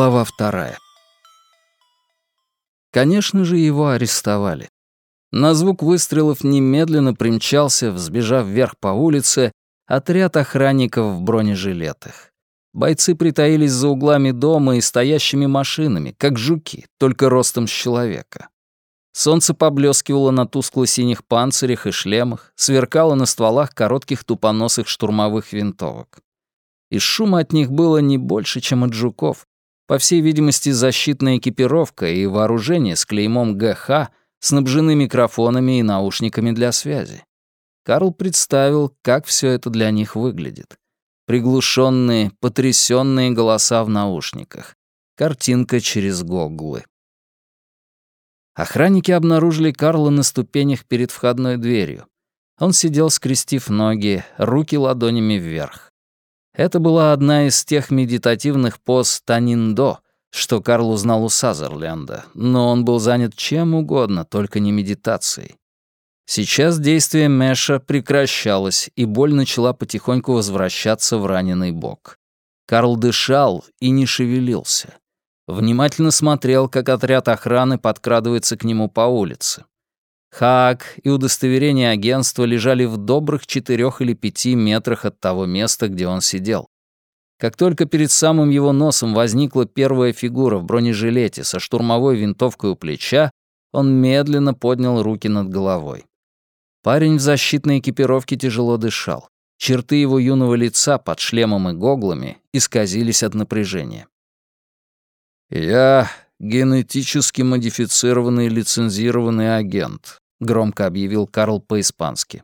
Глава вторая. Конечно же, его арестовали. На звук выстрелов немедленно примчался, взбежав вверх по улице, отряд охранников в бронежилетах. Бойцы притаились за углами дома и стоящими машинами, как жуки, только ростом с человека. Солнце поблескивало на тускло-синих панцирях и шлемах, сверкало на стволах коротких тупоносых штурмовых винтовок. И шума от них было не больше, чем от жуков, по всей видимости, защитная экипировка и вооружение с клеймом ГХ снабжены микрофонами и наушниками для связи. Карл представил, как все это для них выглядит. Приглушенные, потрясенные голоса в наушниках. Картинка через гоглы. Охранники обнаружили Карла на ступенях перед входной дверью. Он сидел, скрестив ноги, руки ладонями вверх. Это была одна из тех медитативных поз Таниндо, что Карл узнал у Сазерленда, но он был занят чем угодно, только не медитацией. Сейчас действие Мэша прекращалось, и боль начала потихоньку возвращаться в раненый бок. Карл дышал и не шевелился. Внимательно смотрел, как отряд охраны подкрадывается к нему по улице. Хак и удостоверение агентства лежали в добрых четырех или пяти метрах от того места, где он сидел. Как только перед самым его носом возникла первая фигура в бронежилете со штурмовой винтовкой у плеча, он медленно поднял руки над головой. Парень в защитной экипировке тяжело дышал. Черты его юного лица под шлемом и гоглами исказились от напряжения. «Я генетически модифицированный лицензированный агент», — громко объявил Карл по-испански.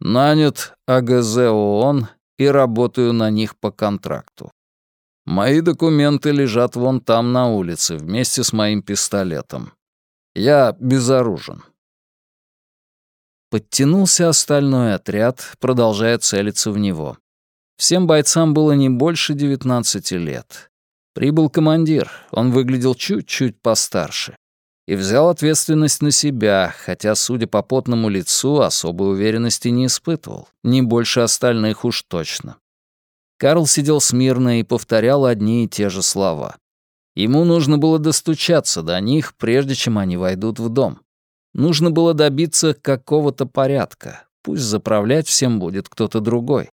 «Нанят АГЗ ООН и работаю на них по контракту. Мои документы лежат вон там на улице вместе с моим пистолетом. Я безоружен». Подтянулся остальной отряд, продолжая целиться в него. Всем бойцам было не больше 19 лет. Прибыл командир, он выглядел чуть-чуть постарше и взял ответственность на себя, хотя, судя по потному лицу, особой уверенности не испытывал, не больше остальных уж точно. Карл сидел смирно и повторял одни и те же слова. Ему нужно было достучаться до них, прежде чем они войдут в дом. Нужно было добиться какого-то порядка, пусть заправлять всем будет кто-то другой.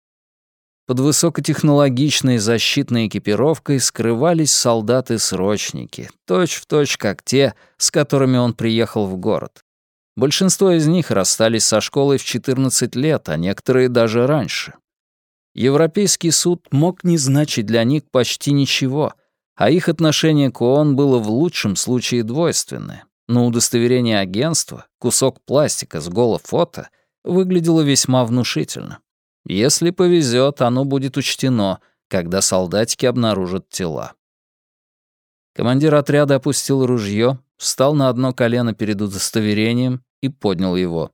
Под высокотехнологичной защитной экипировкой скрывались солдаты-срочники, точь-в-точь как те, с которыми он приехал в город. Большинство из них расстались со школой в 14 лет, а некоторые даже раньше. Европейский суд мог не значить для них почти ничего, а их отношение к ООН было в лучшем случае двойственное. Но удостоверение агентства, кусок пластика с голо фото, выглядело весьма внушительно. Если повезет, оно будет учтено, когда солдатики обнаружат тела. Командир отряда опустил ружье, встал на одно колено перед удостоверением и поднял его.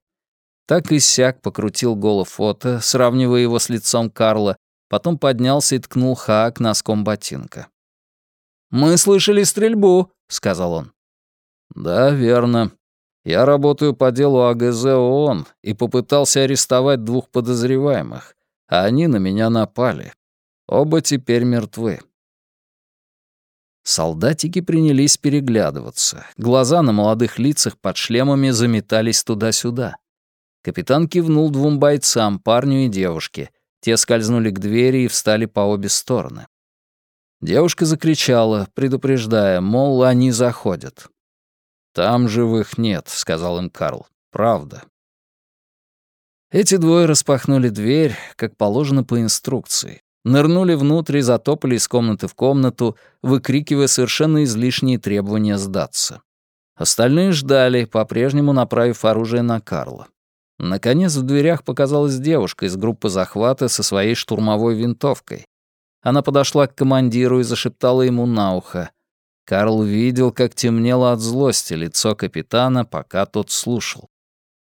Так и сяк покрутил голову фото, сравнивая его с лицом Карла, потом поднялся и ткнул Хаак носком ботинка. «Мы слышали стрельбу», — сказал он. «Да, верно. Я работаю по делу АГЗ ООН и попытался арестовать двух подозреваемых, а они на меня напали. Оба теперь мертвы. Солдатики принялись переглядываться. Глаза на молодых лицах под шлемами заметались туда-сюда. Капитан кивнул двум бойцам, парню и девушке. Те скользнули к двери и встали по обе стороны. Девушка закричала, предупреждая, мол, они заходят. «Там живых нет», — сказал им Карл. «Правда». Эти двое распахнули дверь, как положено по инструкции. Нырнули внутрь и затопали из комнаты в комнату, выкрикивая совершенно излишние требования сдаться. Остальные ждали, по-прежнему направив оружие на Карла. Наконец в дверях показалась девушка из группы захвата со своей штурмовой винтовкой. Она подошла к командиру и зашептала ему на ухо. Карл видел, как темнело от злости лицо капитана, пока тот слушал.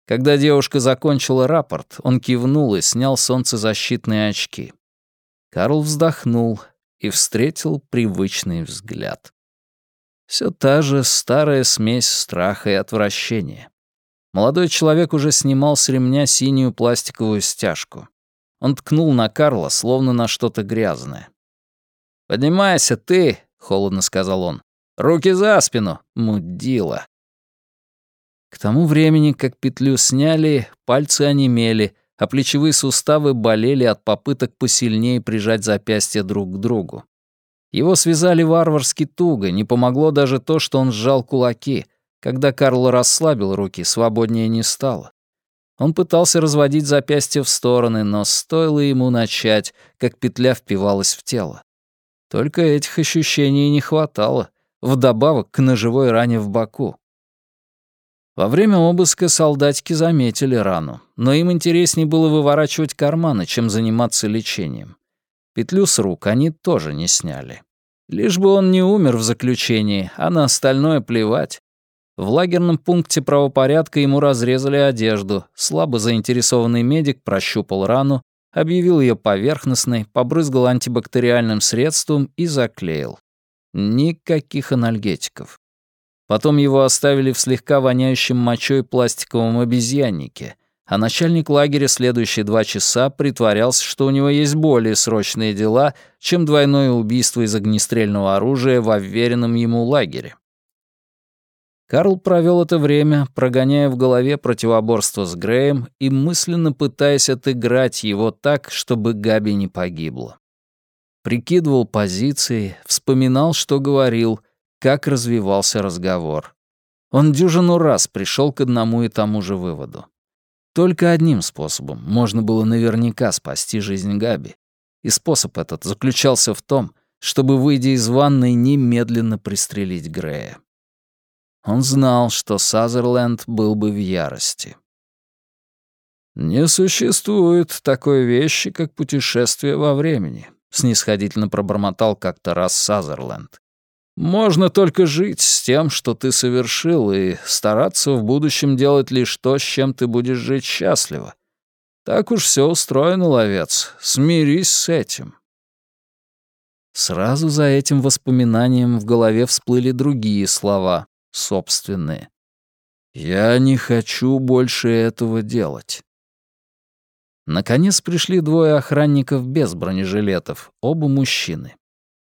Когда девушка закончила рапорт, он кивнул и снял солнцезащитные очки. Карл вздохнул и встретил привычный взгляд. Все та же старая смесь страха и отвращения. Молодой человек уже снимал с ремня синюю пластиковую стяжку. Он ткнул на Карла, словно на что-то грязное. «Поднимайся, ты!» Холодно сказал он. «Руки за спину, мудила!» К тому времени, как петлю сняли, пальцы онемели, а плечевые суставы болели от попыток посильнее прижать запястья друг к другу. Его связали варварски туго, не помогло даже то, что он сжал кулаки. Когда Карл расслабил руки, свободнее не стало. Он пытался разводить запястья в стороны, но стоило ему начать, как петля впивалась в тело. Только этих ощущений не хватало, вдобавок к ножевой ране в боку. Во время обыска солдатики заметили рану, но им интереснее было выворачивать карманы, чем заниматься лечением. Петлю с рук они тоже не сняли. Лишь бы он не умер в заключении, а на остальное плевать. В лагерном пункте правопорядка ему разрезали одежду, слабо заинтересованный медик прощупал рану, объявил ее поверхностной, побрызгал антибактериальным средством и заклеил. Никаких анальгетиков. Потом его оставили в слегка воняющем мочой пластиковом обезьяннике, а начальник лагеря следующие два часа притворялся, что у него есть более срочные дела, чем двойное убийство из огнестрельного оружия в уверенном ему лагере. Карл провел это время, прогоняя в голове противоборство с Греем и мысленно пытаясь отыграть его так, чтобы Габи не погибла. Прикидывал позиции, вспоминал, что говорил, как развивался разговор. Он дюжину раз пришел к одному и тому же выводу. Только одним способом можно было наверняка спасти жизнь Габи. И способ этот заключался в том, чтобы, выйдя из ванной, немедленно пристрелить Грея. Он знал, что Сазерленд был бы в ярости. «Не существует такой вещи, как путешествие во времени», — снисходительно пробормотал как-то раз Сазерленд. Можно только жить с тем, что ты совершил, и стараться в будущем делать лишь то, с чем ты будешь жить счастливо. Так уж все устроено, ловец. Смирись с этим. Сразу за этим воспоминанием в голове всплыли другие слова, собственные. «Я не хочу больше этого делать». Наконец пришли двое охранников без бронежилетов, оба мужчины.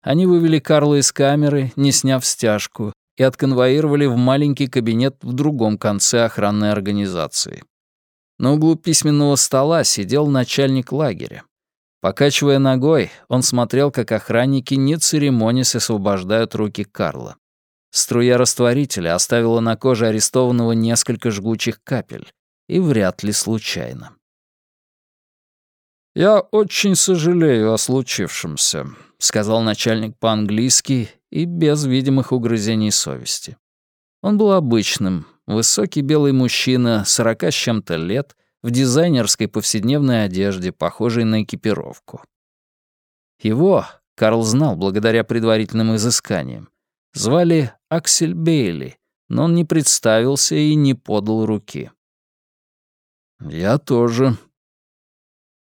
Они вывели Карла из камеры, не сняв стяжку, и отконвоировали в маленький кабинет в другом конце охранной организации. На углу письменного стола сидел начальник лагеря. Покачивая ногой, он смотрел, как охранники, не церемонясь, освобождают руки Карла. Струя растворителя оставила на коже арестованного несколько жгучих капель, и вряд ли случайно. «Я очень сожалею о случившемся», — сказал начальник по-английски и без видимых угрызений совести. Он был обычным, высокий белый мужчина, сорока с чем-то лет, в дизайнерской повседневной одежде, похожей на экипировку. Его, Карл знал благодаря предварительным изысканиям, звали Аксель Бейли, но он не представился и не подал руки. «Я тоже»,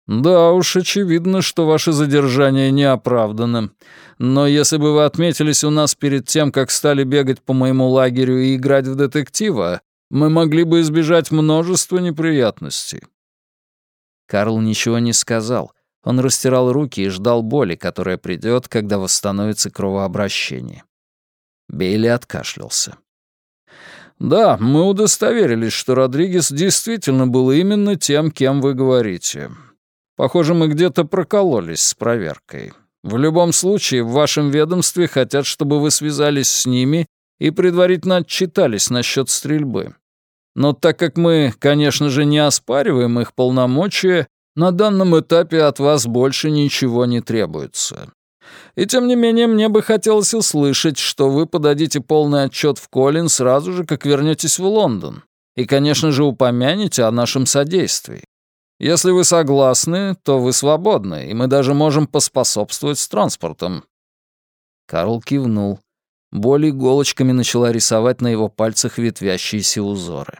«Да уж, очевидно, что ваше задержание не оправдано. Но если бы вы отметились у нас перед тем, как стали бегать по моему лагерю и играть в детектива, мы могли бы избежать множества неприятностей». Карл ничего не сказал. Он растирал руки и ждал боли, которая придет, когда восстановится кровообращение. Бейли откашлялся. «Да, мы удостоверились, что Родригес действительно был именно тем, кем вы говорите. Похоже, мы где-то прокололись с проверкой. В любом случае, в вашем ведомстве хотят, чтобы вы связались с ними и предварительно отчитались насчет стрельбы. Но так как мы, конечно же, не оспариваем их полномочия, на данном этапе от вас больше ничего не требуется. И тем не менее, мне бы хотелось услышать, что вы подадите полный отчет в Колин сразу же, как вернетесь в Лондон. И, конечно же, упомянете о нашем содействии. Если вы согласны, то вы свободны, и мы даже можем поспособствовать с транспортом». Карл кивнул. Боль иголочками начала рисовать на его пальцах ветвящиеся узоры.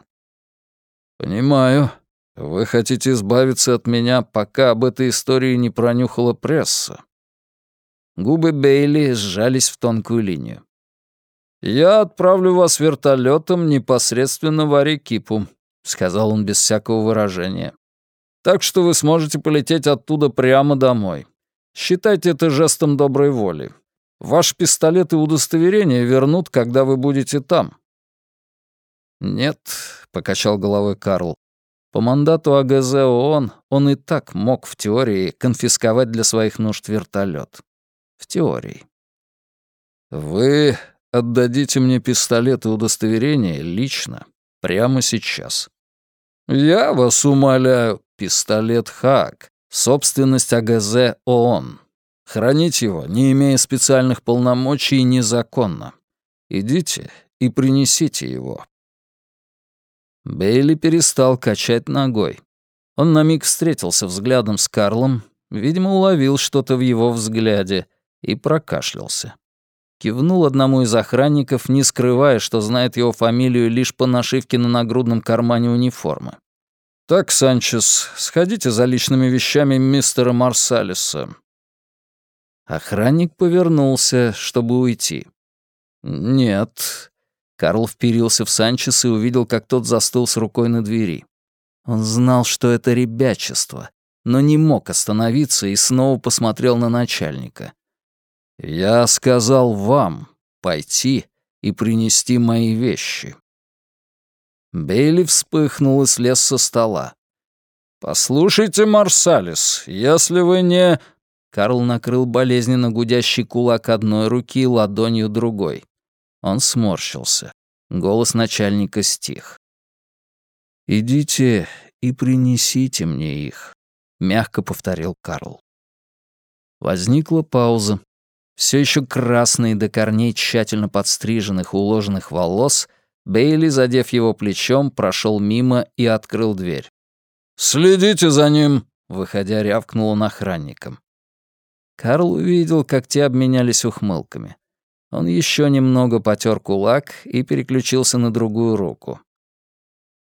«Понимаю. Вы хотите избавиться от меня, пока об этой истории не пронюхала пресса». Губы Бейли сжались в тонкую линию. «Я отправлю вас вертолетом непосредственно в Арекипу», — сказал он без всякого выражения. Так что вы сможете полететь оттуда прямо домой. Считайте это жестом доброй воли. Ваш пистолет и удостоверение вернут, когда вы будете там». «Нет», — покачал головой Карл. «По мандату АГЗ ООН он и так мог в теории конфисковать для своих нужд вертолет. В теории». «Вы отдадите мне пистолет и удостоверение лично, прямо сейчас». «Я вас умоляю, пистолет ХАК, собственность АГЗ ООН. Хранить его, не имея специальных полномочий, незаконно. Идите и принесите его». Бейли перестал качать ногой. Он на миг встретился взглядом с Карлом, видимо, уловил что-то в его взгляде и прокашлялся. Кивнул одному из охранников, не скрывая, что знает его фамилию лишь по нашивке на нагрудном кармане униформы. «Так, Санчес, сходите за личными вещами мистера Марсалиса». Охранник повернулся, чтобы уйти. «Нет». Карл вперился в Санчеса и увидел, как тот застыл с рукой на двери. Он знал, что это ребячество, но не мог остановиться и снова посмотрел на начальника. «Я сказал вам пойти и принести мои вещи». Бейли вспыхнул и слез со стола. «Послушайте, Марсалис, если вы не...» Карл накрыл болезненно гудящий кулак одной руки ладонью другой. Он сморщился. Голос начальника стих. «Идите и принесите мне их», — мягко повторил Карл. Возникла пауза. Все еще красный до корней тщательно подстриженных уложенных волос, Бейли, задев его плечом, прошел мимо и открыл дверь. «Следите за ним!» — выходя, рявкнул он охранникам. Карл увидел, как те обменялись ухмылками. Он еще немного потер кулак и переключился на другую руку.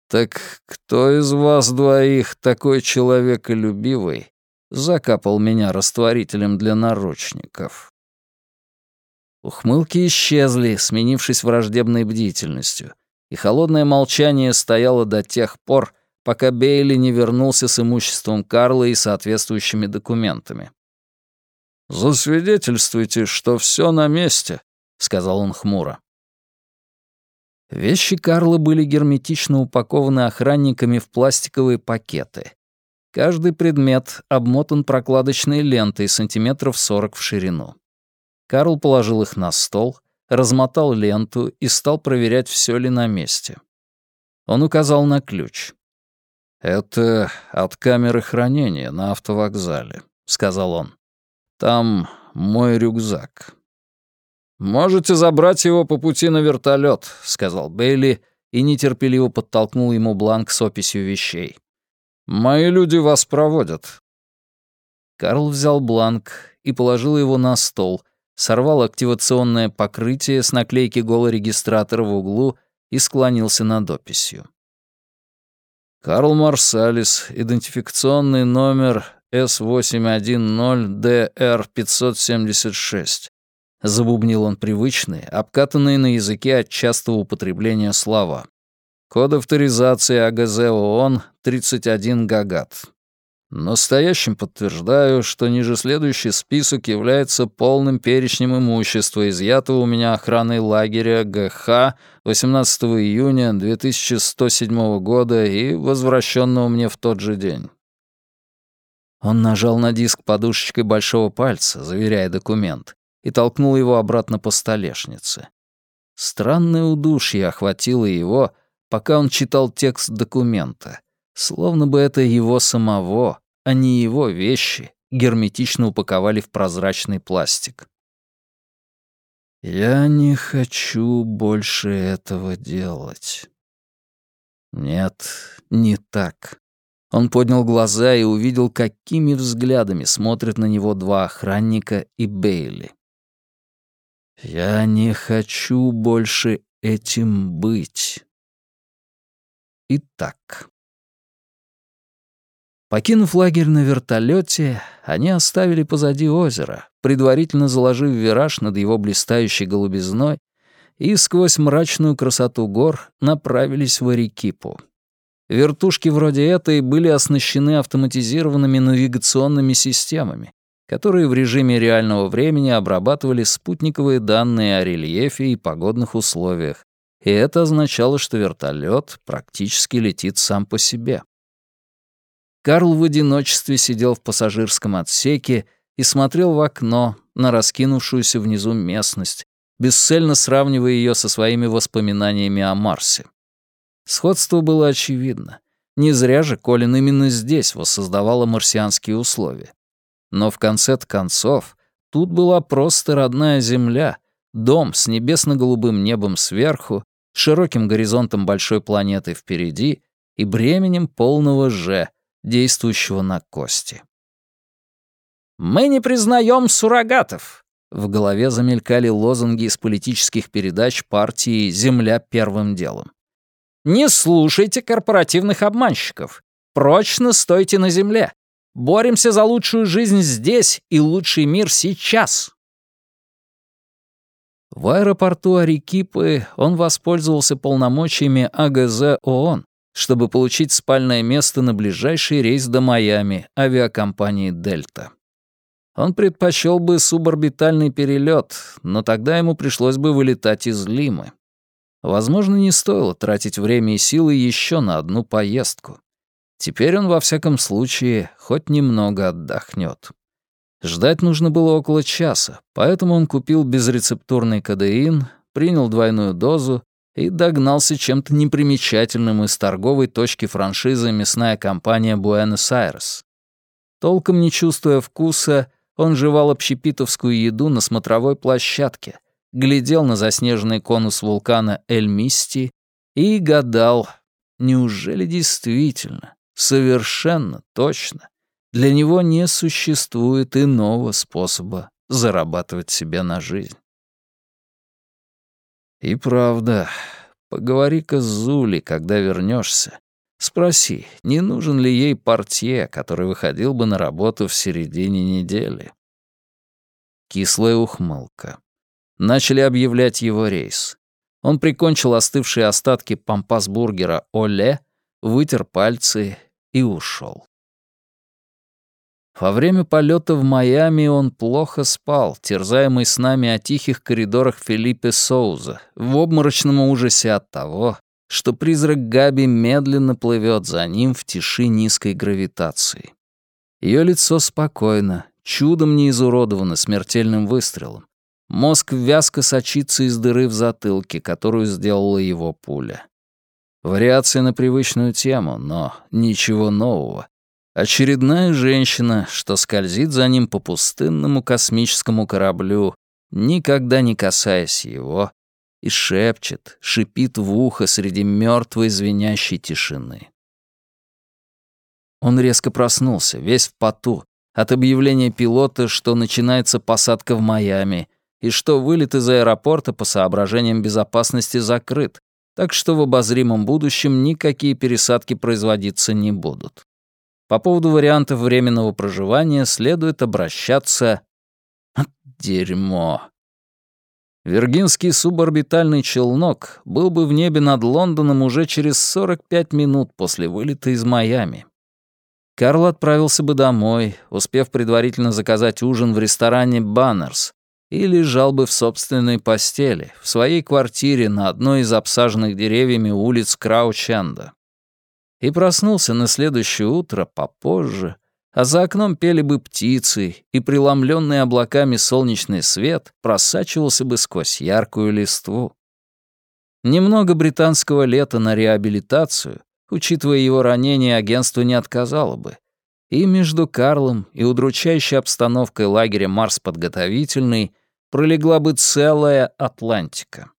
«Так кто из вас двоих такой человеколюбивый закапал меня растворителем для наручников?» Ухмылки исчезли, сменившись враждебной бдительностью, и холодное молчание стояло до тех пор, пока Бейли не вернулся с имуществом Карла и соответствующими документами. «Засвидетельствуйте, что все на месте», — сказал он хмуро. Вещи Карла были герметично упакованы охранниками в пластиковые пакеты. Каждый предмет обмотан прокладочной лентой сантиметров сорок в ширину. Карл положил их на стол, размотал ленту и стал проверять, все ли на месте. Он указал на ключ. «Это от камеры хранения на автовокзале», — сказал он. «Там мой рюкзак». «Можете забрать его по пути на вертолет, сказал Бейли и нетерпеливо подтолкнул ему бланк с описью вещей. «Мои люди вас проводят». Карл взял бланк и положил его на стол, сорвал активационное покрытие с наклейки голорегистратора в углу и склонился над описью. Карл Марсалис, идентификационный номер S810DR576. Забубнил он привычные, обкатанные на языке от частого употребления слова. Код авторизации АГЗ ООН 31 Гагат. Настоящим подтверждаю, что ниже следующий список является полным перечнем имущества, изъятого у меня охраной лагеря ГХ 18 июня 2107 года и возвращенного мне в тот же день. Он нажал на диск подушечкой большого пальца, заверяя документ, и толкнул его обратно по столешнице. Странное удушье охватило его, пока он читал текст документа — Словно бы это его самого, а не его вещи, герметично упаковали в прозрачный пластик. «Я не хочу больше этого делать». Нет, не так. Он поднял глаза и увидел, какими взглядами смотрят на него два охранника и Бейли. «Я не хочу больше этим быть». Итак, Покинув лагерь на вертолете, они оставили позади озеро, предварительно заложив вираж над его блистающей голубизной, и сквозь мрачную красоту гор направились в Арикипу. Вертушки вроде этой были оснащены автоматизированными навигационными системами, которые в режиме реального времени обрабатывали спутниковые данные о рельефе и погодных условиях, и это означало, что вертолет практически летит сам по себе. Карл в одиночестве сидел в пассажирском отсеке и смотрел в окно на раскинувшуюся внизу местность, бесцельно сравнивая ее со своими воспоминаниями о Марсе. Сходство было очевидно. Не зря же Колин именно здесь воссоздавала марсианские условия. Но в конце концов, тут была просто родная Земля, дом с небесно-голубым небом сверху, широким горизонтом большой планеты впереди и бременем полного «Ж», действующего на кости. «Мы не признаем суррогатов!» В голове замелькали лозунги из политических передач партии «Земля первым делом». Не слушайте корпоративных обманщиков. Прочно стойте на земле. Боремся за лучшую жизнь здесь и лучший мир сейчас. В аэропорту Арекипы он воспользовался полномочиями АГЗ ООН, чтобы получить спальное место на ближайший рейс до Майами авиакомпании «Дельта». Он предпочел бы суборбитальный перелет, но тогда ему пришлось бы вылетать из Лимы. Возможно, не стоило тратить время и силы еще на одну поездку. Теперь он, во всяком случае, хоть немного отдохнет. Ждать нужно было около часа, поэтому он купил безрецептурный кадеин, принял двойную дозу и догнался чем-то непримечательным из торговой точки франшизы мясная компания «Буэнос-Айрес». Толком не чувствуя вкуса, он жевал общепитовскую еду на смотровой площадке — глядел на заснеженный конус вулкана Эль-Мисти и гадал, неужели действительно, совершенно точно, для него не существует иного способа зарабатывать себе на жизнь. И правда, поговори-ка с Зули, когда вернешься. Спроси, не нужен ли ей портье, который выходил бы на работу в середине недели. Кислая ухмылка начали объявлять его рейс. Он прикончил остывшие остатки пампасбургера «Оле», вытер пальцы и ушел. Во время полета в Майами он плохо спал, терзаемый снами о тихих коридорах Филиппе Соуза, в обморочном ужасе от того, что призрак Габи медленно плывет за ним в тиши низкой гравитации. Ее лицо спокойно, чудом не изуродовано смертельным выстрелом. Мозг вязко сочится из дыры в затылке, которую сделала его пуля. Вариация на привычную тему, но ничего нового. Очередная женщина, что скользит за ним по пустынному космическому кораблю, никогда не касаясь его, и шепчет, шипит в ухо среди мертвой звенящей тишины. Он резко проснулся, весь в поту, от объявления пилота, что начинается посадка в Майами — и что вылет из аэропорта по соображениям безопасности закрыт, так что в обозримом будущем никакие пересадки производиться не будут. По поводу вариантов временного проживания следует обращаться... Дерьмо. Виргинский суборбитальный челнок был бы в небе над Лондоном уже через 45 минут после вылета из Майами. Карл отправился бы домой, успев предварительно заказать ужин в ресторане «Баннерс», и лежал бы в собственной постели, в своей квартире на одной из обсаженных деревьями улиц Краученда. И проснулся на следующее утро попозже, а за окном пели бы птицы, и преломленный облаками солнечный свет просачивался бы сквозь яркую листву. Немного британского лета на реабилитацию, учитывая его ранение, агентство не отказало бы — и между Карлом и удручающей обстановкой лагеря «Марс подготовительный» пролегла бы целая Атлантика.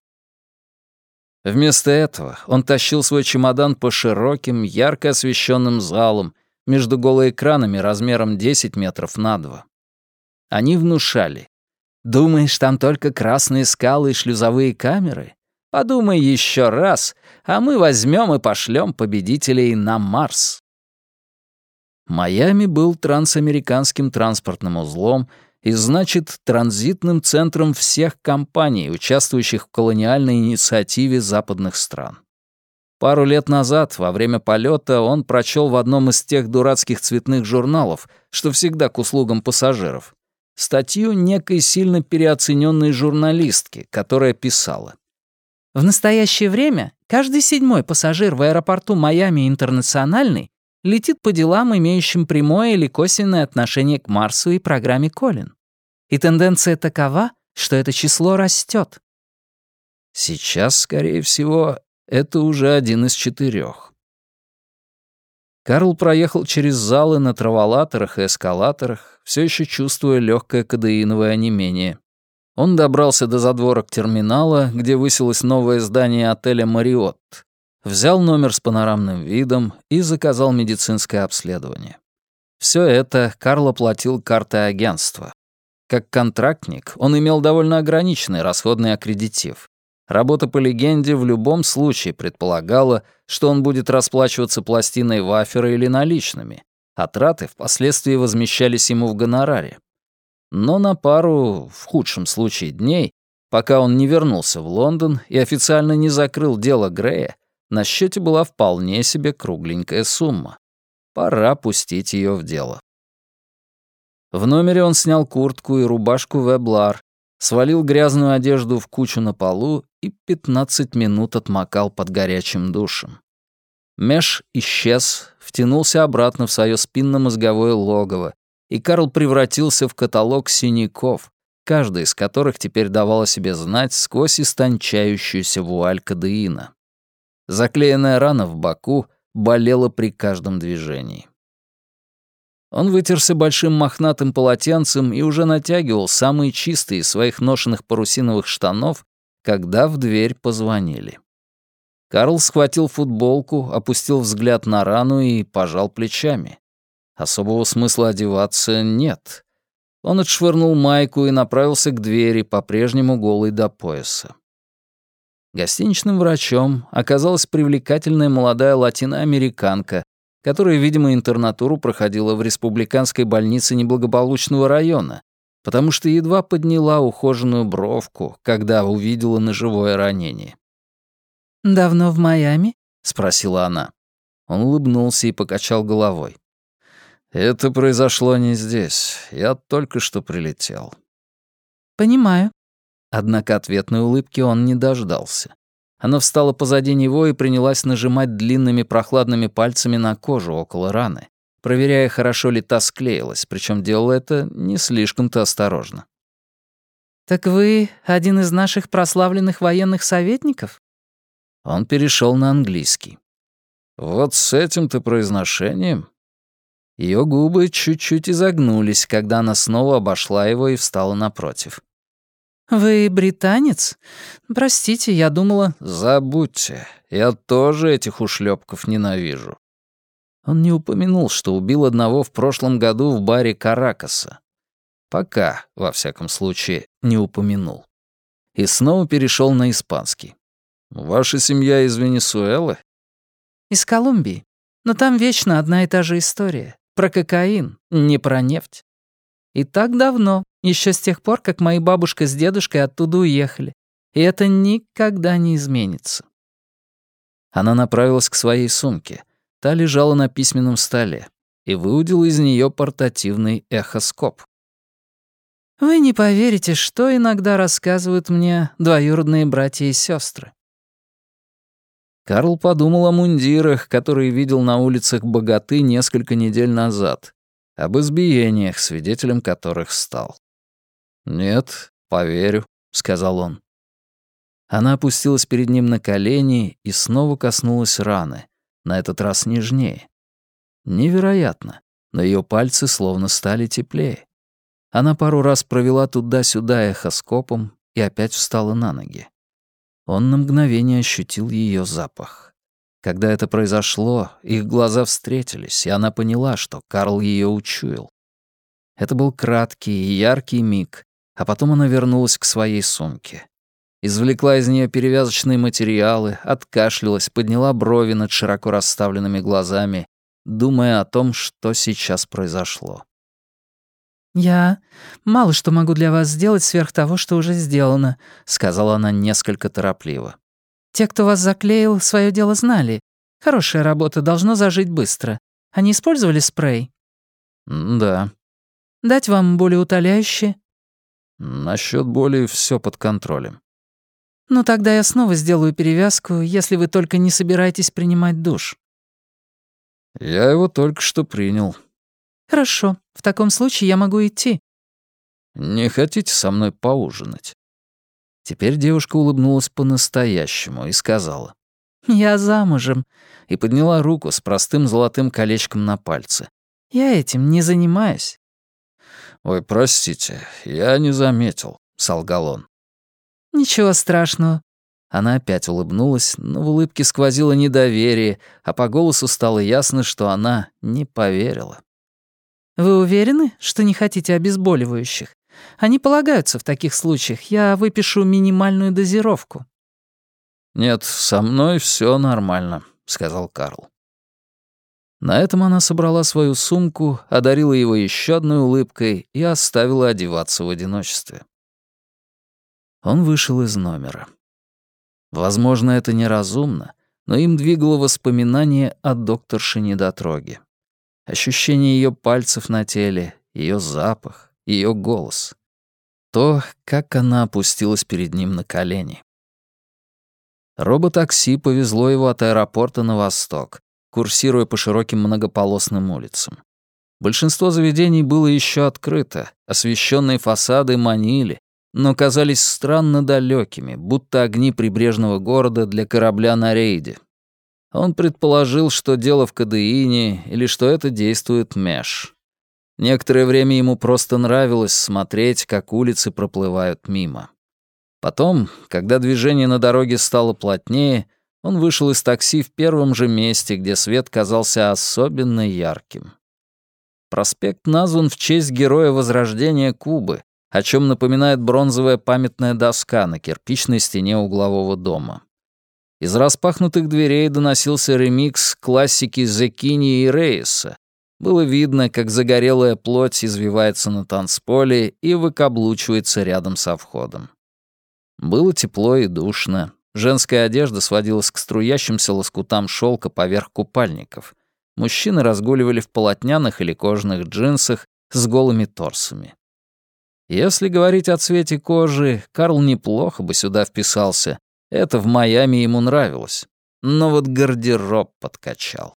Вместо этого он тащил свой чемодан по широким, ярко освещенным залам между голоэкранами размером 10 метров на 2. Они внушали. «Думаешь, там только красные скалы и шлюзовые камеры? Подумай еще раз, а мы возьмем и пошлем победителей на Марс». Майами был трансамериканским транспортным узлом и, значит, транзитным центром всех компаний, участвующих в колониальной инициативе западных стран. Пару лет назад, во время полета, он прочел в одном из тех дурацких цветных журналов, что всегда к услугам пассажиров, статью некой сильно переоцененной журналистки, которая писала. В настоящее время каждый седьмой пассажир в аэропорту Майами Интернациональный летит по делам, имеющим прямое или косвенное отношение к Марсу и программе Колин. И тенденция такова, что это число растет. Сейчас, скорее всего, это уже один из четырех. Карл проехал через залы на траволаторах и эскалаторах, все еще чувствуя легкое кадеиновое онемение. Он добрался до задворок терминала, где высилось новое здание отеля «Мариотт», взял номер с панорамным видом и заказал медицинское обследование. Все это Карл оплатил картой агентства. Как контрактник он имел довольно ограниченный расходный аккредитив. Работа по легенде в любом случае предполагала, что он будет расплачиваться пластиной вафера или наличными, а траты впоследствии возмещались ему в гонораре. Но на пару, в худшем случае, дней, пока он не вернулся в Лондон и официально не закрыл дело Грея, на счете была вполне себе кругленькая сумма. Пора пустить ее в дело. В номере он снял куртку и рубашку Веблар, свалил грязную одежду в кучу на полу и 15 минут отмокал под горячим душем. Меш исчез, втянулся обратно в свое спинно-мозговое логово, и Карл превратился в каталог синяков, каждый из которых теперь давал о себе знать сквозь истончающуюся вуаль кадеина. Заклеенная рана в боку болела при каждом движении. Он вытерся большим мохнатым полотенцем и уже натягивал самые чистые из своих ношенных парусиновых штанов, когда в дверь позвонили. Карл схватил футболку, опустил взгляд на рану и пожал плечами. Особого смысла одеваться нет. Он отшвырнул майку и направился к двери, по-прежнему голый до пояса. Гостиничным врачом оказалась привлекательная молодая латиноамериканка которая, видимо, интернатуру проходила в республиканской больнице неблагополучного района, потому что едва подняла ухоженную бровку, когда увидела ножевое ранение. «Давно в Майами?» — спросила она. Он улыбнулся и покачал головой. «Это произошло не здесь. Я только что прилетел». «Понимаю». Однако ответной улыбки он не дождался. Она встала позади него и принялась нажимать длинными прохладными пальцами на кожу около раны, проверяя, хорошо ли та склеилась, причем делала это не слишком-то осторожно. «Так вы один из наших прославленных военных советников?» Он перешел на английский. «Вот с этим-то произношением...» Ее губы чуть-чуть изогнулись, когда она снова обошла его и встала напротив. «Вы британец? Простите, я думала...» «Забудьте, я тоже этих ушлепков ненавижу». Он не упомянул, что убил одного в прошлом году в баре Каракаса. Пока, во всяком случае, не упомянул. И снова перешел на испанский. «Ваша семья из Венесуэлы?» «Из Колумбии. Но там вечно одна и та же история. Про кокаин, не про нефть. И так давно, еще с тех пор, как мои бабушка с дедушкой оттуда уехали. И это никогда не изменится. Она направилась к своей сумке. Та лежала на письменном столе и выудила из нее портативный эхоскоп. Вы не поверите, что иногда рассказывают мне двоюродные братья и сестры. Карл подумал о мундирах, которые видел на улицах богаты несколько недель назад, об избиениях, свидетелем которых стал. «Нет, поверю», — сказал он. Она опустилась перед ним на колени и снова коснулась раны, на этот раз нежнее. Невероятно, но ее пальцы словно стали теплее. Она пару раз провела туда-сюда эхоскопом и опять встала на ноги. Он на мгновение ощутил ее запах. Когда это произошло, их глаза встретились, и она поняла, что Карл ее учуял. Это был краткий и яркий миг, а потом она вернулась к своей сумке. Извлекла из нее перевязочные материалы, откашлялась, подняла брови над широко расставленными глазами, думая о том, что сейчас произошло. «Я мало что могу для вас сделать сверх того, что уже сделано», — сказала она несколько торопливо. Те, кто вас заклеил, свое дело знали. Хорошая работа, должно зажить быстро. Они использовали спрей?» «Да». Дать вам более утоляющее?» «Насчет боли все под контролем». «Ну тогда я снова сделаю перевязку, если вы только не собираетесь принимать душ». «Я его только что принял». «Хорошо. В таком случае я могу идти». «Не хотите со мной поужинать?» Теперь девушка улыбнулась по-настоящему и сказала. «Я замужем», и подняла руку с простым золотым колечком на пальце. «Я этим не занимаюсь». «Ой, простите, я не заметил», — солгал он. «Ничего страшного». Она опять улыбнулась, но в улыбке сквозило недоверие, а по голосу стало ясно, что она не поверила. «Вы уверены, что не хотите обезболивающих? Они полагаются в таких случаях. Я выпишу минимальную дозировку». «Нет, со мной все нормально», — сказал Карл. На этом она собрала свою сумку, одарила его еще одной улыбкой и оставила одеваться в одиночестве. Он вышел из номера. Возможно, это неразумно, но им двигало воспоминание о докторше недотроге. Ощущение ее пальцев на теле, ее запах, ее голос. То, как она опустилась перед ним на колени. Роботакси повезло его от аэропорта на восток, курсируя по широким многополосным улицам. Большинство заведений было еще открыто, освещенные фасады манили, но казались странно далекими, будто огни прибрежного города для корабля на рейде. Он предположил, что дело в кадеине или что это действует Меш. Некоторое время ему просто нравилось смотреть, как улицы проплывают мимо. Потом, когда движение на дороге стало плотнее, он вышел из такси в первом же месте, где свет казался особенно ярким. Проспект назван в честь героя Возрождения Кубы, о чем напоминает бронзовая памятная доска на кирпичной стене углового дома. Из распахнутых дверей доносился ремикс классики Зекини и Рейса. Было видно, как загорелая плоть извивается на танцполе и выкаблучивается рядом со входом. Было тепло и душно. Женская одежда сводилась к струящимся лоскутам шелка поверх купальников. Мужчины разгуливали в полотняных или кожаных джинсах с голыми торсами. Если говорить о цвете кожи, Карл неплохо бы сюда вписался. Это в Майами ему нравилось. Но вот гардероб подкачал.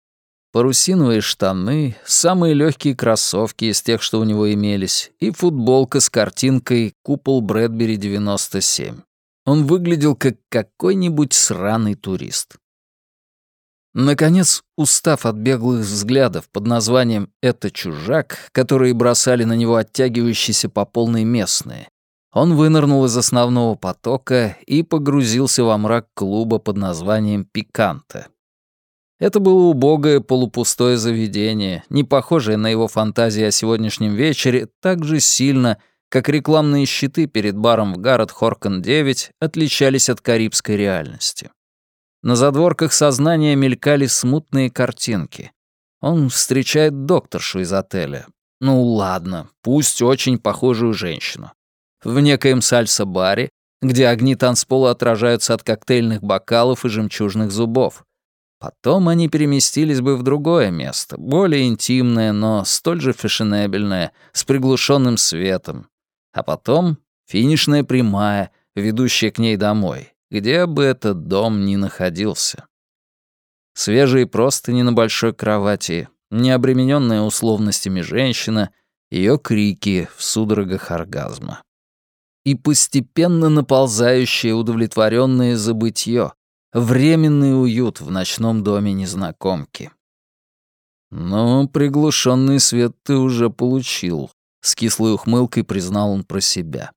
Парусиновые штаны, самые легкие кроссовки из тех, что у него имелись, и футболка с картинкой «Купол Брэдбери 97». Он выглядел как какой-нибудь сраный турист. Наконец, устав от беглых взглядов под названием «это чужак», которые бросали на него оттягивающиеся по полной местные, он вынырнул из основного потока и погрузился во мрак клуба под названием «Пиканте». Это было убогое полупустое заведение, не похожее на его фантазии о сегодняшнем вечере так же сильно, как рекламные щиты перед баром в Гаррет Хоркан 9 отличались от карибской реальности. На задворках сознания мелькали смутные картинки. Он встречает докторшу из отеля. Ну ладно, пусть очень похожую женщину. В некоем сальса-баре, где огни танцпола отражаются от коктейльных бокалов и жемчужных зубов. Потом они переместились бы в другое место, более интимное, но столь же фешенебельное, с приглушенным светом. А потом финишная прямая, ведущая к ней домой где бы этот дом ни находился. Свежие простыни на большой кровати, необремененная условностями женщина, ее крики в судорогах оргазма. И постепенно наползающее удовлетворенное забытье, временный уют в ночном доме незнакомки. «Ну, приглушенный свет ты уже получил», — с кислой ухмылкой признал он про себя.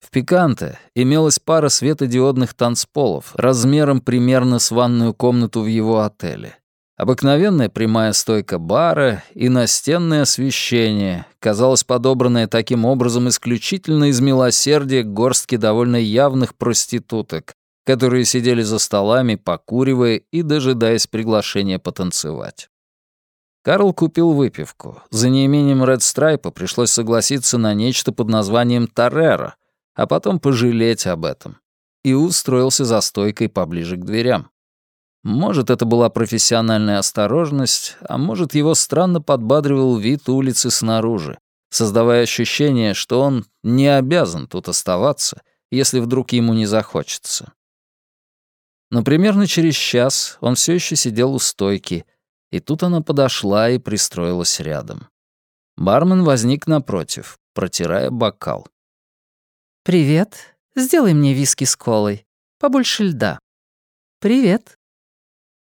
В Пиканте имелась пара светодиодных танцполов размером примерно с ванную комнату в его отеле. Обыкновенная прямая стойка бара и настенное освещение, казалось подобранное таким образом исключительно из милосердия горстки довольно явных проституток, которые сидели за столами, покуривая и дожидаясь приглашения потанцевать. Карл купил выпивку. За неимением Ред Страйпа пришлось согласиться на нечто под названием «Тореро», а потом пожалеть об этом. И устроился за стойкой поближе к дверям. Может, это была профессиональная осторожность, а может, его странно подбадривал вид улицы снаружи, создавая ощущение, что он не обязан тут оставаться, если вдруг ему не захочется. Но примерно через час он все еще сидел у стойки, и тут она подошла и пристроилась рядом. Бармен возник напротив, протирая бокал. «Привет. Сделай мне виски с колой. Побольше льда. Привет».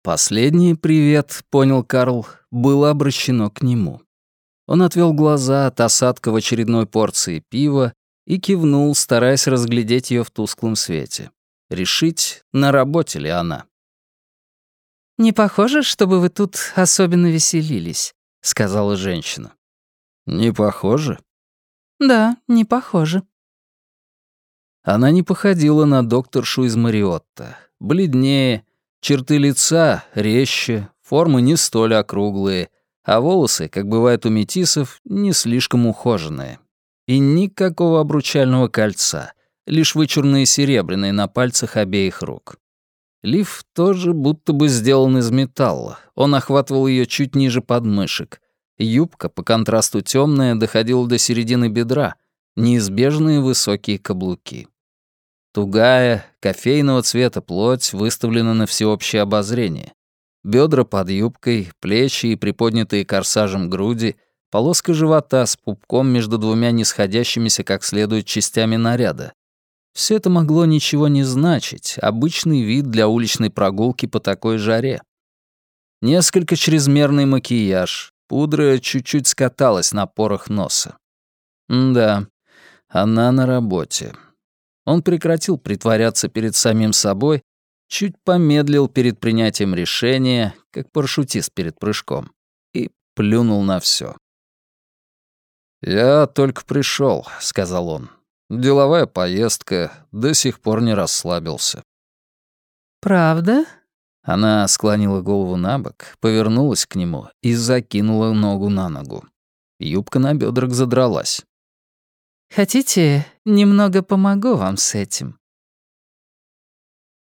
Последний «привет», понял Карл, было обращено к нему. Он отвел глаза от осадка в очередной порции пива и кивнул, стараясь разглядеть ее в тусклом свете. Решить, на работе ли она. «Не похоже, чтобы вы тут особенно веселились», — сказала женщина. «Не похоже?» «Да, не похоже». Она не походила на докторшу из Мариотта. Бледнее, черты лица резче, формы не столь округлые, а волосы, как бывает у метисов, не слишком ухоженные. И никакого обручального кольца, лишь вычурные серебряные на пальцах обеих рук. Лиф тоже будто бы сделан из металла. Он охватывал ее чуть ниже подмышек. Юбка, по контрасту темная, доходила до середины бедра. Неизбежные высокие каблуки. Тугая, кофейного цвета плоть выставлена на всеобщее обозрение. Бедра под юбкой, плечи и приподнятые корсажем груди, полоска живота с пупком между двумя нисходящимися как следует частями наряда. Все это могло ничего не значить, обычный вид для уличной прогулки по такой жаре. Несколько чрезмерный макияж, пудра чуть-чуть скаталась на порах носа. М да, она на работе. Он прекратил притворяться перед самим собой, чуть помедлил перед принятием решения, как парашютист перед прыжком, и плюнул на все. «Я только пришел, сказал он. Деловая поездка, до сих пор не расслабился. «Правда?» Она склонила голову на бок, повернулась к нему и закинула ногу на ногу. Юбка на бедрах задралась. «Хотите, немного помогу вам с этим?»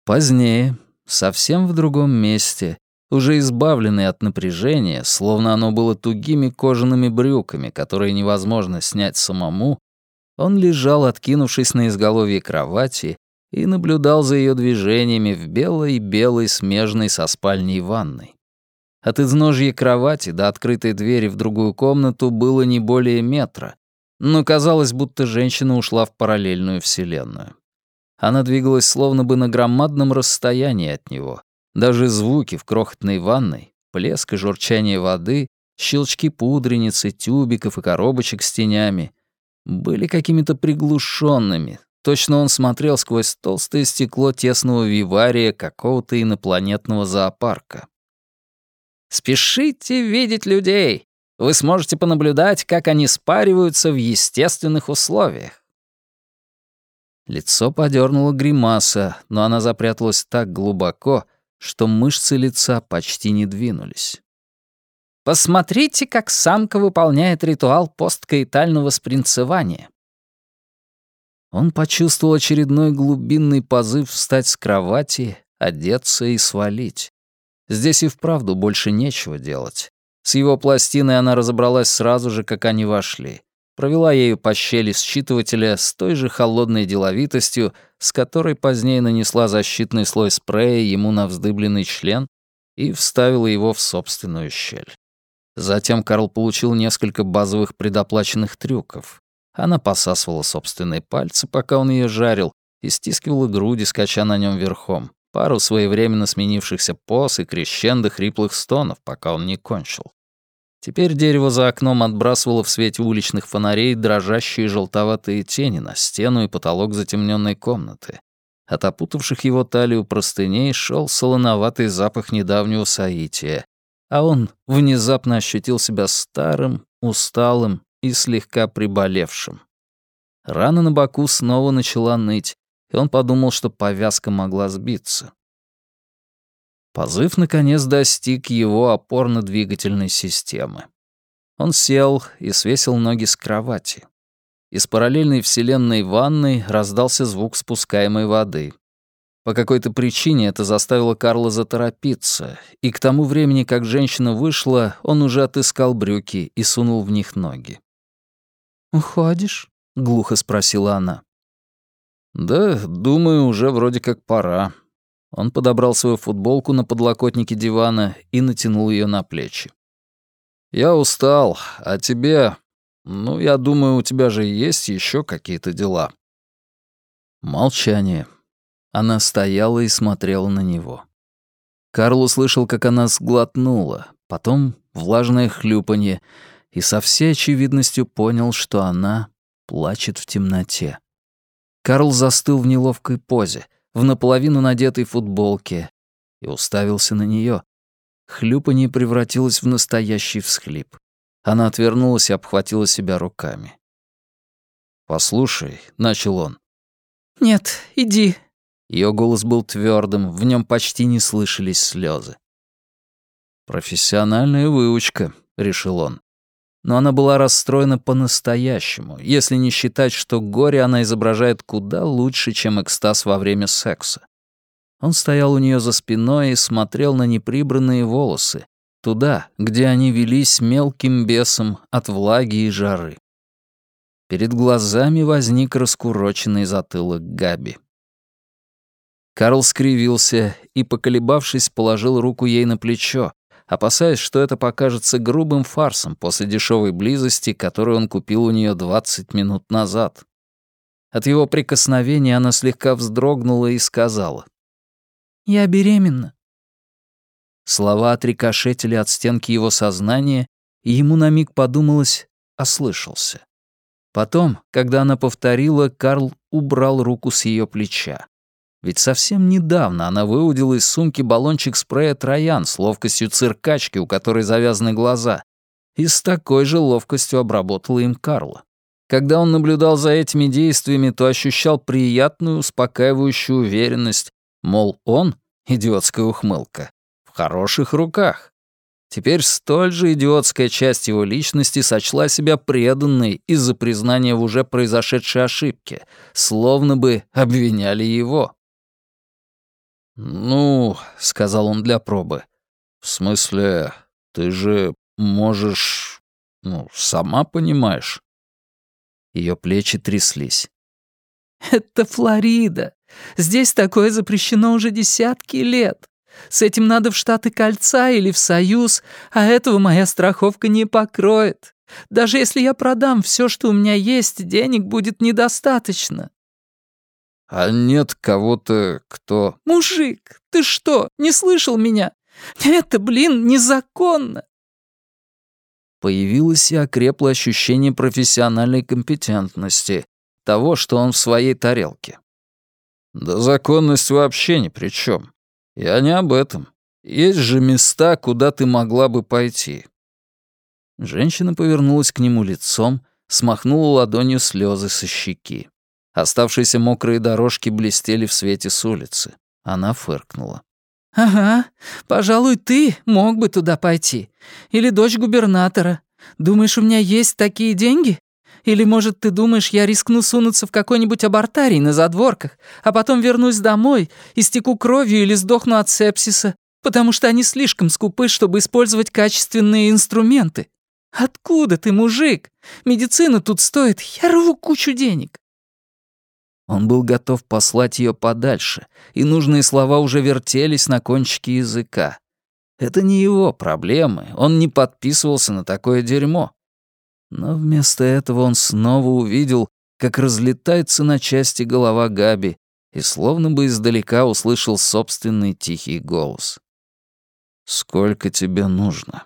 Позднее, совсем в другом месте, уже избавленный от напряжения, словно оно было тугими кожаными брюками, которые невозможно снять самому, он лежал, откинувшись на изголовье кровати, и наблюдал за ее движениями в белой-белой смежной со спальней ванной. От изножья кровати до открытой двери в другую комнату было не более метра, но казалось, будто женщина ушла в параллельную вселенную. Она двигалась словно бы на громадном расстоянии от него. Даже звуки в крохотной ванной, плеск и журчание воды, щелчки пудреницы, тюбиков и коробочек с тенями — были какими-то приглушенными. Точно он смотрел сквозь толстое стекло тесного вивария какого-то инопланетного зоопарка. «Спешите видеть людей! Вы сможете понаблюдать, как они спариваются в естественных условиях». Лицо подернуло гримаса, но она запряталась так глубоко, что мышцы лица почти не двинулись. Посмотрите, как самка выполняет ритуал посткаитального спринцевания. Он почувствовал очередной глубинный позыв встать с кровати, одеться и свалить. Здесь и вправду больше нечего делать. С его пластиной она разобралась сразу же, как они вошли. Провела ею по щели считывателя с той же холодной деловитостью, с которой позднее нанесла защитный слой спрея ему на вздыбленный член и вставила его в собственную щель. Затем Карл получил несколько базовых предоплаченных трюков. Она посасывала собственные пальцы, пока он ее жарил, и стискивала груди, скача на нем верхом. Пару своевременно сменившихся поз и крещендо хриплых стонов, пока он не кончил. Теперь дерево за окном отбрасывало в свете уличных фонарей дрожащие желтоватые тени на стену и потолок затемненной комнаты. От опутавших его талию простыней шел солоноватый запах недавнего соития, а он внезапно ощутил себя старым, усталым и слегка приболевшим. Рана на боку снова начала ныть, и он подумал, что повязка могла сбиться. Позыв, наконец, достиг его опорно-двигательной системы. Он сел и свесил ноги с кровати. Из параллельной вселенной ванной раздался звук спускаемой воды. По какой-то причине это заставило Карла заторопиться, и к тому времени, как женщина вышла, он уже отыскал брюки и сунул в них ноги. «Уходишь?» — глухо спросила она. «Да, думаю, уже вроде как пора». Он подобрал свою футболку на подлокотнике дивана и натянул ее на плечи. «Я устал, а тебе... Ну, я думаю, у тебя же есть еще какие-то дела». Молчание. Она стояла и смотрела на него. Карл услышал, как она сглотнула, потом влажное хлюпанье, и со всей очевидностью понял, что она плачет в темноте. Карл застыл в неловкой позе, в наполовину надетой футболке, и уставился на нее. Хлюпанье превратилось в настоящий всхлип. Она отвернулась и обхватила себя руками. «Послушай», — начал он. «Нет, иди», ее голос был твердым, в нем почти не слышались слезы. «Профессиональная выучка», — решил он. Но она была расстроена по-настоящему, если не считать, что горе она изображает куда лучше, чем экстаз во время секса. Он стоял у нее за спиной и смотрел на неприбранные волосы, туда, где они велись мелким бесом от влаги и жары. Перед глазами возник раскуроченный затылок Габи. Карл скривился и, поколебавшись, положил руку ей на плечо, опасаясь, что это покажется грубым фарсом после дешевой близости, которую он купил у нее 20 минут назад. От его прикосновения она слегка вздрогнула и сказала. «Я беременна». Слова отрикошетили от стенки его сознания, и ему на миг подумалось, ослышался. Потом, когда она повторила, Карл убрал руку с ее плеча. Ведь совсем недавно она выудила из сумки баллончик спрея «Троян» с ловкостью циркачки, у которой завязаны глаза, и с такой же ловкостью обработала им Карла. Когда он наблюдал за этими действиями, то ощущал приятную, успокаивающую уверенность, мол, он, идиотская ухмылка, в хороших руках. Теперь столь же идиотская часть его личности сочла себя преданной из-за признания в уже произошедшей ошибке, словно бы обвиняли его. «Ну», — сказал он для пробы, — «в смысле, ты же можешь... ну, сама понимаешь». Ее плечи тряслись. «Это Флорида. Здесь такое запрещено уже десятки лет. С этим надо в Штаты Кольца или в Союз, а этого моя страховка не покроет. Даже если я продам все, что у меня есть, денег будет недостаточно. А нет кого-то, кто... Мужик, ты что, не слышал меня? Это, блин, незаконно. Появилось и окрепло ощущение профессиональной компетентности, того, что он в своей тарелке. Да законность вообще ни при чем. Я не об этом. Есть же места, куда ты могла бы пойти. Женщина повернулась к нему лицом, смахнула ладонью слезы со щеки. Оставшиеся мокрые дорожки блестели в свете с улицы. Она фыркнула. «Ага, пожалуй, ты мог бы туда пойти. Или дочь губернатора. Думаешь, у меня есть такие деньги? Или, может, ты думаешь, я рискну сунуться в какой-нибудь абортарий на задворках, а потом вернусь домой, истеку кровью или сдохну от сепсиса, потому что они слишком скупы, чтобы использовать качественные инструменты? Откуда ты, мужик? Медицина тут стоит, я рву кучу денег. Он был готов послать ее подальше, и нужные слова уже вертелись на кончике языка. Это не его проблемы, он не подписывался на такое дерьмо. Но вместо этого он снова увидел, как разлетается на части голова Габи, и словно бы издалека услышал собственный тихий голос. «Сколько тебе нужно?»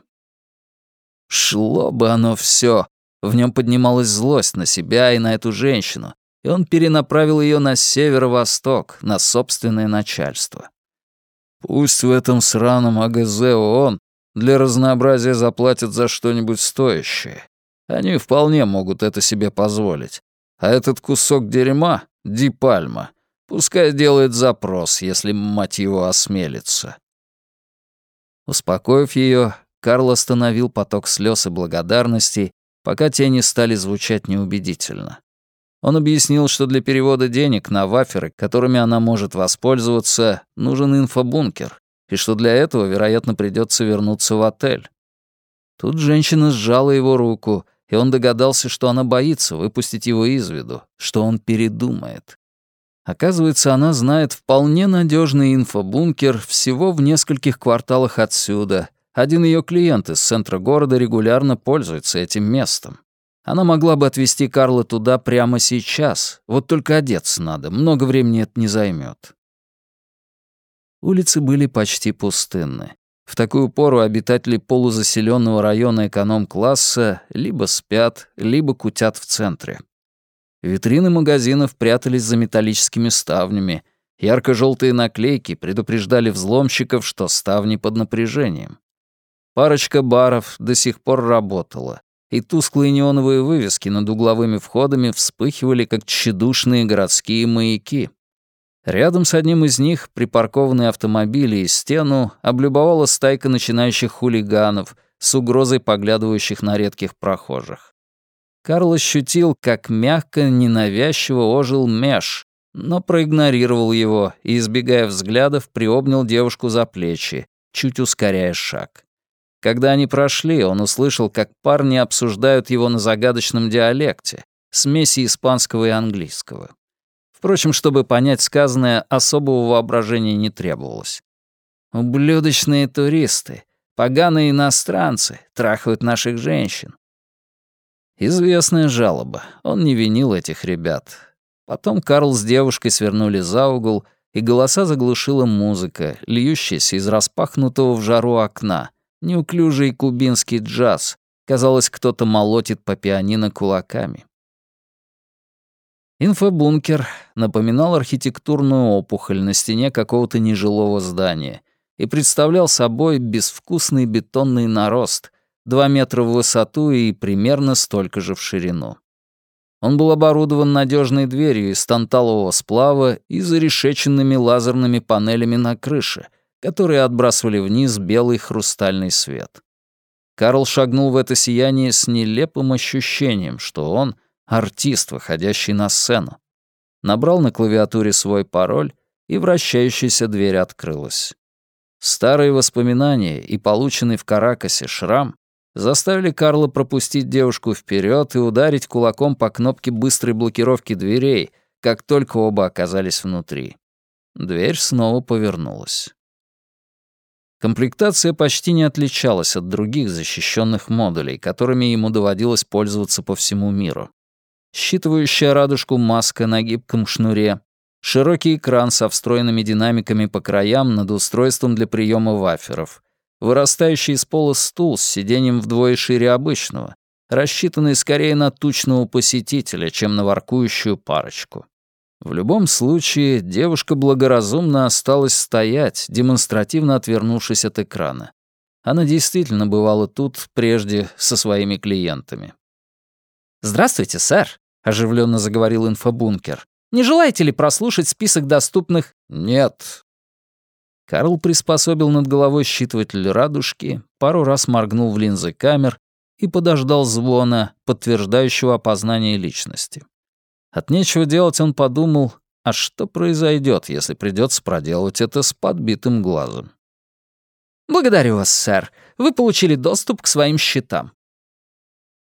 Шло бы оно все. В нем поднималась злость на себя и на эту женщину, он перенаправил ее на северо-восток, на собственное начальство. Пусть в этом сраном АГЗ ООН для разнообразия заплатят за что-нибудь стоящее. Они вполне могут это себе позволить. А этот кусок дерьма, Дипальма, пускай делает запрос, если, мать его, осмелится. Успокоив ее, Карл остановил поток слез и благодарностей, пока те не стали звучать неубедительно. Он объяснил, что для перевода денег на ваферы, которыми она может воспользоваться, нужен инфобункер, и что для этого, вероятно, придется вернуться в отель. Тут женщина сжала его руку, и он догадался, что она боится выпустить его из виду, что он передумает. Оказывается, она знает вполне надежный инфобункер всего в нескольких кварталах отсюда. Один ее клиент из центра города регулярно пользуется этим местом. Она могла бы отвезти Карла туда прямо сейчас, вот только одеться надо, много времени это не займет. Улицы были почти пустынны. В такую пору обитатели полузаселенного района эконом-класса либо спят, либо кутят в центре. Витрины магазинов прятались за металлическими ставнями. Ярко-желтые наклейки предупреждали взломщиков, что ставни под напряжением. Парочка баров до сих пор работала, и тусклые неоновые вывески над угловыми входами вспыхивали, как тщедушные городские маяки. Рядом с одним из них, припаркованные автомобили и стену, облюбовала стайка начинающих хулиганов с угрозой поглядывающих на редких прохожих. Карл ощутил, как мягко, ненавязчиво ожил Меш, но проигнорировал его и, избегая взглядов, приобнял девушку за плечи, чуть ускоряя шаг. Когда они прошли, он услышал, как парни обсуждают его на загадочном диалекте, смеси испанского и английского. Впрочем, чтобы понять сказанное, особого воображения не требовалось. «Ублюдочные туристы, поганые иностранцы, трахают наших женщин». Известная жалоба. Он не винил этих ребят. Потом Карл с девушкой свернули за угол, и голоса заглушила музыка, льющаяся из распахнутого в жару окна. Неуклюжий кубинский джаз. Казалось, кто-то молотит по пианино кулаками. Инфобункер напоминал архитектурную опухоль на стене какого-то нежилого здания и представлял собой безвкусный бетонный нарост, 2 метра в высоту и примерно столько же в ширину. Он был оборудован надежной дверью из танталового сплава и зарешеченными лазерными панелями на крыше, которые отбрасывали вниз белый хрустальный свет. Карл шагнул в это сияние с нелепым ощущением, что он — артист, выходящий на сцену. Набрал на клавиатуре свой пароль, и вращающаяся дверь открылась. Старые воспоминания и полученный в Каракасе шрам заставили Карла пропустить девушку вперед и ударить кулаком по кнопке быстрой блокировки дверей, как только оба оказались внутри. Дверь снова повернулась. Комплектация почти не отличалась от других защищенных модулей, которыми ему доводилось пользоваться по всему миру считывающая радужку маска на гибком шнуре, широкий экран со встроенными динамиками по краям над устройством для приема ваферов, вырастающий из пола стул с сиденьем вдвое шире обычного, рассчитанный скорее на тучного посетителя, чем на воркующую парочку. В любом случае, девушка благоразумно осталась стоять, демонстративно отвернувшись от экрана. Она действительно бывала тут прежде со своими клиентами. «Здравствуйте, сэр», — оживленно заговорил инфобункер. «Не желаете ли прослушать список доступных...» «Нет». Карл приспособил над головой считыватель радужки, пару раз моргнул в линзы камер и подождал звона, подтверждающего опознание личности. От нечего делать он подумал, а что произойдет, если придется проделать это с подбитым глазом? «Благодарю вас, сэр. Вы получили доступ к своим счетам.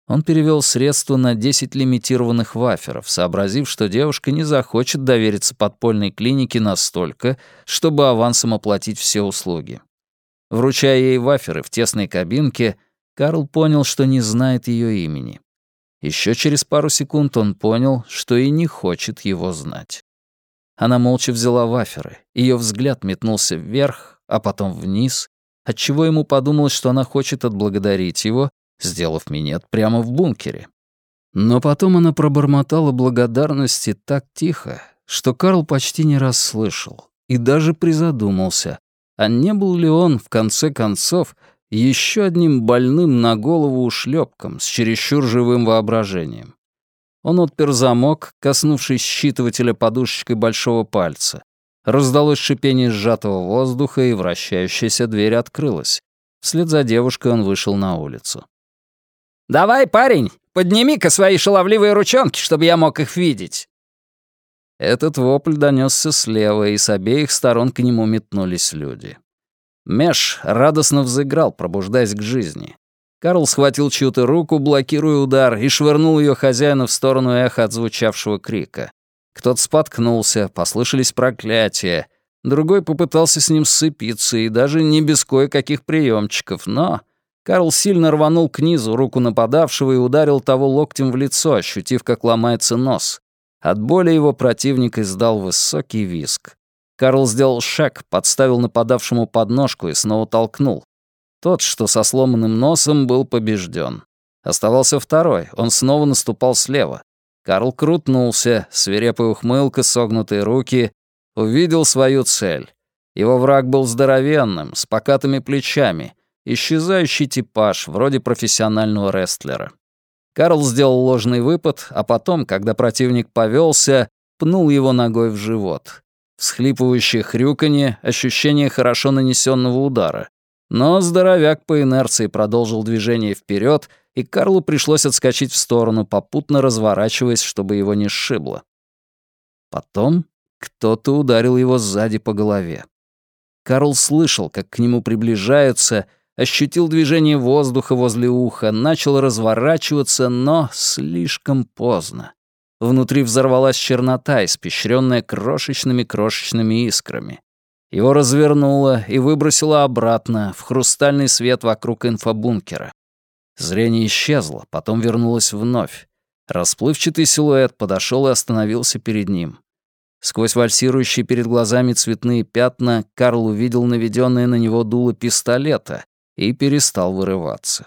Он перевел средства на 10 лимитированных ваферов, сообразив, что девушка не захочет довериться подпольной клинике настолько, чтобы авансом оплатить все услуги. Вручая ей ваферы в тесной кабинке, Карл понял, что не знает ее имени. Еще через пару секунд он понял, что и не хочет его знать. Она молча взяла ваферы, ее взгляд метнулся вверх, а потом вниз, отчего ему подумалось, что она хочет отблагодарить его сделав минет прямо в бункере. Но потом она пробормотала благодарности так тихо, что Карл почти не раз слышал и даже призадумался, а не был ли он, в конце концов, еще одним больным на голову ушлепком с чересчур живым воображением. Он отпер замок, коснувшись считывателя подушечкой большого пальца. Раздалось шипение сжатого воздуха, и вращающаяся дверь открылась. Вслед за девушкой он вышел на улицу. «Давай, парень, подними-ка свои шаловливые ручонки, чтобы я мог их видеть». Этот вопль донесся слева, и с обеих сторон к нему метнулись люди. Меш радостно взыграл, пробуждаясь к жизни. Карл схватил чью-то руку, блокируя удар, и швырнул ее хозяина в сторону эха от звучавшего крика. Кто-то споткнулся, послышались проклятия. Другой попытался с ним сцепиться, и даже не без кое-каких приемчиков, но... Карл сильно рванул к низу руку нападавшего и ударил того локтем в лицо, ощутив, как ломается нос. От боли его противник издал высокий виск. Карл сделал шаг, подставил нападавшему подножку и снова толкнул. Тот, что со сломанным носом, был побежден. Оставался второй, он снова наступал слева. Карл крутнулся, свирепая ухмылка, согнутые руки, увидел свою цель. Его враг был здоровенным, с покатыми плечами, исчезающий типаж, вроде профессионального рестлера. Карл сделал ложный выпад, а потом, когда противник повелся, пнул его ногой в живот. Всхлипывающее хрюканье, ощущение хорошо нанесенного удара. Но здоровяк по инерции продолжил движение вперед, и Карлу пришлось отскочить в сторону, попутно разворачиваясь, чтобы его не сшибло. Потом кто-то ударил его сзади по голове. Карл слышал, как к нему приближаются, ощутил движение воздуха возле уха, начал разворачиваться, но слишком поздно. Внутри взорвалась чернота, испещренная крошечными-крошечными искрами. Его развернуло и выбросило обратно в хрустальный свет вокруг инфобункера. Зрение исчезло, потом вернулось вновь. Расплывчатый силуэт подошел и остановился перед ним. Сквозь вальсирующие перед глазами цветные пятна Карл увидел наведенное на него дуло пистолета и перестал вырываться.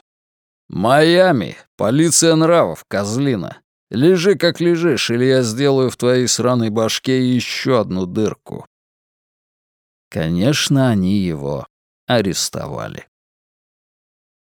«Майами! Полиция нравов, козлина! Лежи как лежишь, или я сделаю в твоей сраной башке еще одну дырку!» Конечно, они его арестовали.